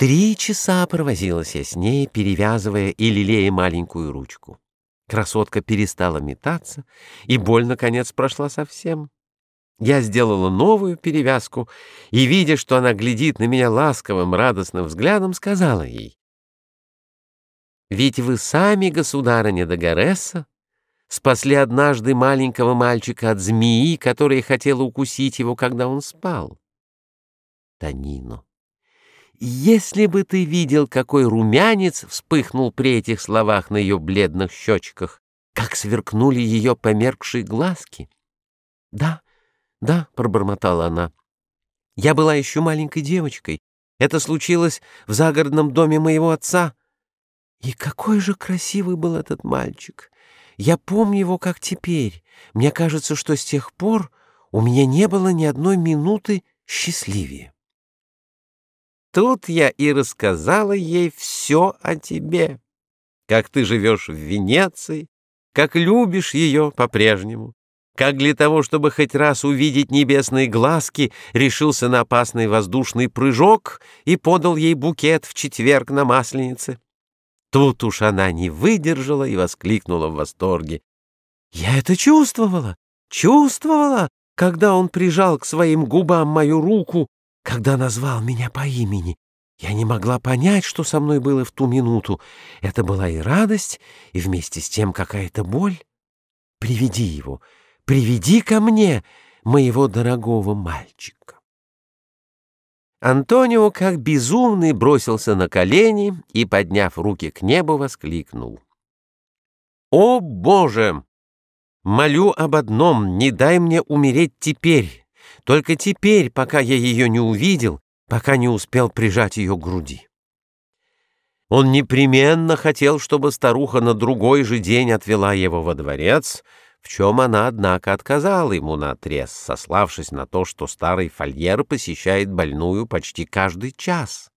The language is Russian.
Три часа провозилась я с ней, перевязывая и лелея маленькую ручку. Красотка перестала метаться, и боль, наконец, прошла совсем. Я сделала новую перевязку и, видя, что она глядит на меня ласковым, радостным взглядом, сказала ей, «Ведь вы сами, государыня Дагоресса, спасли однажды маленького мальчика от змеи, которая хотела укусить его, когда он спал. Танино, если бы ты видел, какой румянец вспыхнул при этих словах на ее бледных щечках, как сверкнули ее померкшие глазки. — Да, да, — пробормотала она, — я была еще маленькой девочкой. Это случилось в загородном доме моего отца. И какой же красивый был этот мальчик! Я помню его как теперь. Мне кажется, что с тех пор у меня не было ни одной минуты счастливее. Тут я и рассказала ей все о тебе, как ты живешь в Венеции, как любишь ее по-прежнему, как для того, чтобы хоть раз увидеть небесные глазки, решился на опасный воздушный прыжок и подал ей букет в четверг на Масленице. Тут уж она не выдержала и воскликнула в восторге. «Я это чувствовала, чувствовала, когда он прижал к своим губам мою руку, когда назвал меня по имени. Я не могла понять, что со мной было в ту минуту. Это была и радость, и вместе с тем какая-то боль. Приведи его, приведи ко мне моего дорогого мальчика». Антонио, как безумный, бросился на колени и, подняв руки к небу, воскликнул. «О, Боже! Молю об одном, не дай мне умереть теперь, только теперь, пока я ее не увидел, пока не успел прижать ее к груди». Он непременно хотел, чтобы старуха на другой же день отвела его во дворец, в чем она, однако, отказала ему наотрез, сославшись на то, что старый фольер посещает больную почти каждый час.